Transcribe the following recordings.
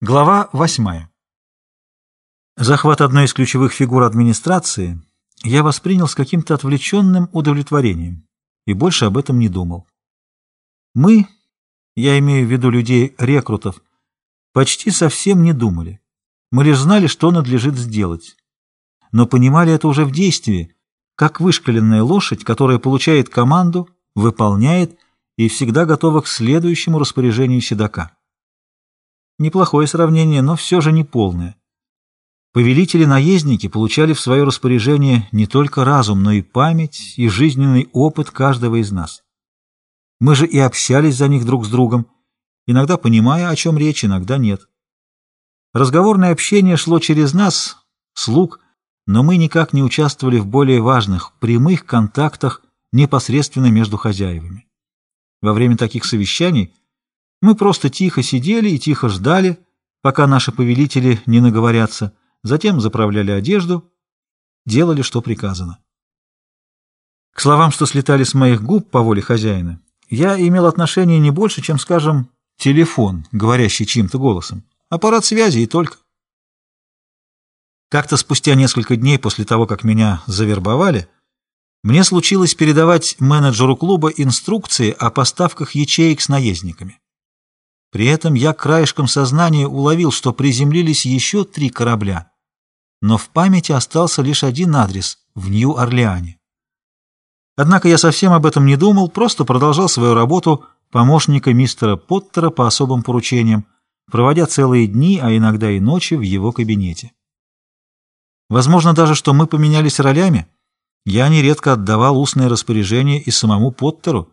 Глава восьмая. Захват одной из ключевых фигур администрации я воспринял с каким-то отвлеченным удовлетворением и больше об этом не думал. Мы, я имею в виду людей-рекрутов, почти совсем не думали. Мы лишь знали, что надлежит сделать. Но понимали это уже в действии, как вышкаленная лошадь, которая получает команду, выполняет и всегда готова к следующему распоряжению седока. Неплохое сравнение, но все же не полное. Повелители-наездники получали в свое распоряжение не только разум, но и память, и жизненный опыт каждого из нас. Мы же и общались за них друг с другом, иногда понимая, о чем речь, иногда нет. Разговорное общение шло через нас, слуг, но мы никак не участвовали в более важных, прямых контактах непосредственно между хозяевами. Во время таких совещаний мы просто тихо сидели и тихо ждали, пока наши повелители не наговорятся, затем заправляли одежду, делали, что приказано. К словам, что слетали с моих губ по воле хозяина, я имел отношение не больше, чем, скажем, телефон, говорящий чьим-то голосом, аппарат связи и только. Как-то спустя несколько дней после того, как меня завербовали, мне случилось передавать менеджеру клуба инструкции о поставках ячеек с наездниками. При этом я краешком сознания уловил, что приземлились еще три корабля, но в памяти остался лишь один адрес — в Нью-Орлеане. Однако я совсем об этом не думал, просто продолжал свою работу помощника мистера Поттера по особым поручениям, проводя целые дни, а иногда и ночи в его кабинете. Возможно даже, что мы поменялись ролями. Я нередко отдавал устные распоряжения и самому Поттеру,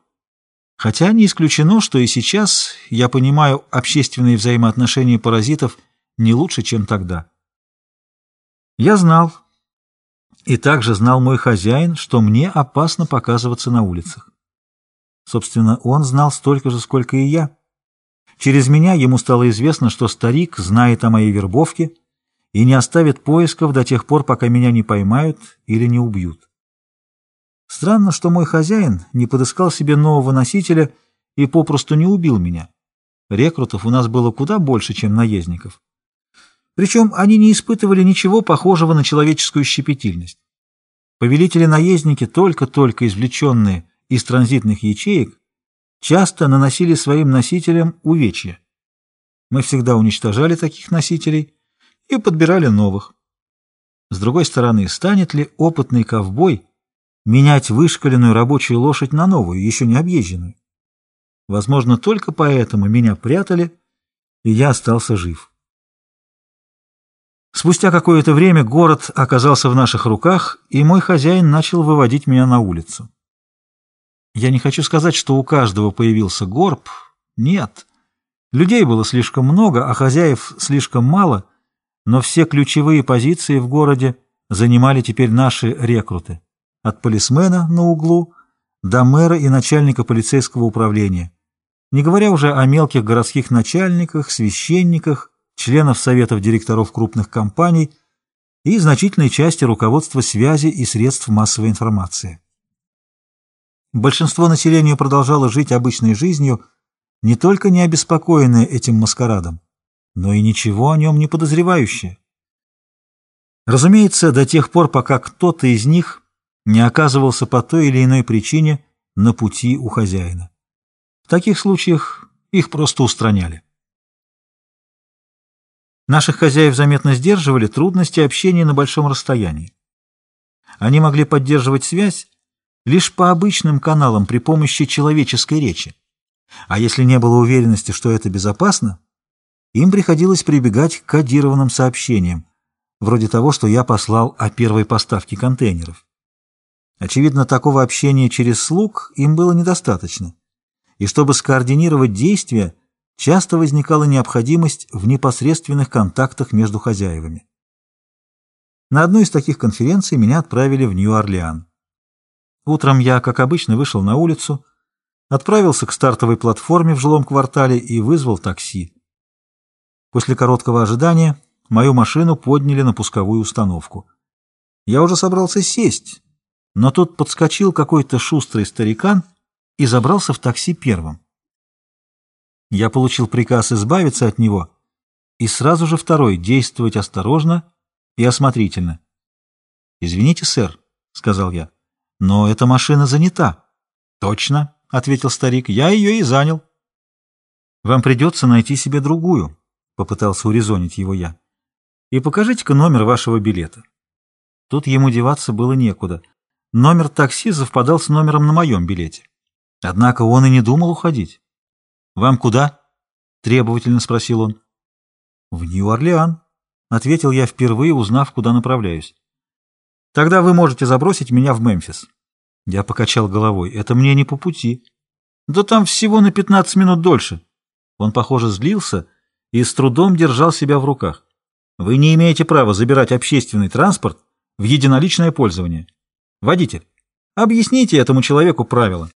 Хотя не исключено, что и сейчас я понимаю общественные взаимоотношения паразитов не лучше, чем тогда. Я знал, и также знал мой хозяин, что мне опасно показываться на улицах. Собственно, он знал столько же, сколько и я. Через меня ему стало известно, что старик знает о моей вербовке и не оставит поисков до тех пор, пока меня не поймают или не убьют. Странно, что мой хозяин не подыскал себе нового носителя и попросту не убил меня. Рекрутов у нас было куда больше, чем наездников. Причем они не испытывали ничего похожего на человеческую щепетильность. Повелители-наездники, только-только извлеченные из транзитных ячеек, часто наносили своим носителям увечья. Мы всегда уничтожали таких носителей и подбирали новых. С другой стороны, станет ли опытный ковбой менять вышкаленную рабочую лошадь на новую, еще не объезженную. Возможно, только поэтому меня прятали, и я остался жив. Спустя какое-то время город оказался в наших руках, и мой хозяин начал выводить меня на улицу. Я не хочу сказать, что у каждого появился горб. Нет. Людей было слишком много, а хозяев слишком мало, но все ключевые позиции в городе занимали теперь наши рекруты от полисмена на углу до мэра и начальника полицейского управления, не говоря уже о мелких городских начальниках, священниках, членов советов директоров крупных компаний и значительной части руководства связи и средств массовой информации. Большинство населения продолжало жить обычной жизнью, не только не обеспокоенное этим маскарадом, но и ничего о нем не подозревающее. Разумеется, до тех пор, пока кто-то из них не оказывался по той или иной причине на пути у хозяина. В таких случаях их просто устраняли. Наших хозяев заметно сдерживали трудности общения на большом расстоянии. Они могли поддерживать связь лишь по обычным каналам при помощи человеческой речи. А если не было уверенности, что это безопасно, им приходилось прибегать к кодированным сообщениям, вроде того, что я послал о первой поставке контейнеров. Очевидно, такого общения через слуг им было недостаточно, и чтобы скоординировать действия, часто возникала необходимость в непосредственных контактах между хозяевами. На одну из таких конференций меня отправили в Нью-Орлеан. Утром я, как обычно, вышел на улицу, отправился к стартовой платформе в жилом квартале и вызвал такси. После короткого ожидания мою машину подняли на пусковую установку. Я уже собрался сесть, но тут подскочил какой-то шустрый старикан и забрался в такси первым. Я получил приказ избавиться от него И сразу же второй — действовать осторожно и осмотрительно. «Извините, сэр», — сказал я, — «но эта машина занята». «Точно», — ответил старик, — «я ее и занял». «Вам придется найти себе другую», — попытался урезонить его я. «И покажите-ка номер вашего билета». Тут ему деваться было некуда. Номер такси совпадал с номером на моем билете. Однако он и не думал уходить. «Вам куда?» — требовательно спросил он. «В Нью-Орлеан», — ответил я впервые, узнав, куда направляюсь. «Тогда вы можете забросить меня в Мемфис». Я покачал головой. «Это мне не по пути». «Да там всего на пятнадцать минут дольше». Он, похоже, злился и с трудом держал себя в руках. «Вы не имеете права забирать общественный транспорт в единоличное пользование. Водитель, объясните этому человеку правила».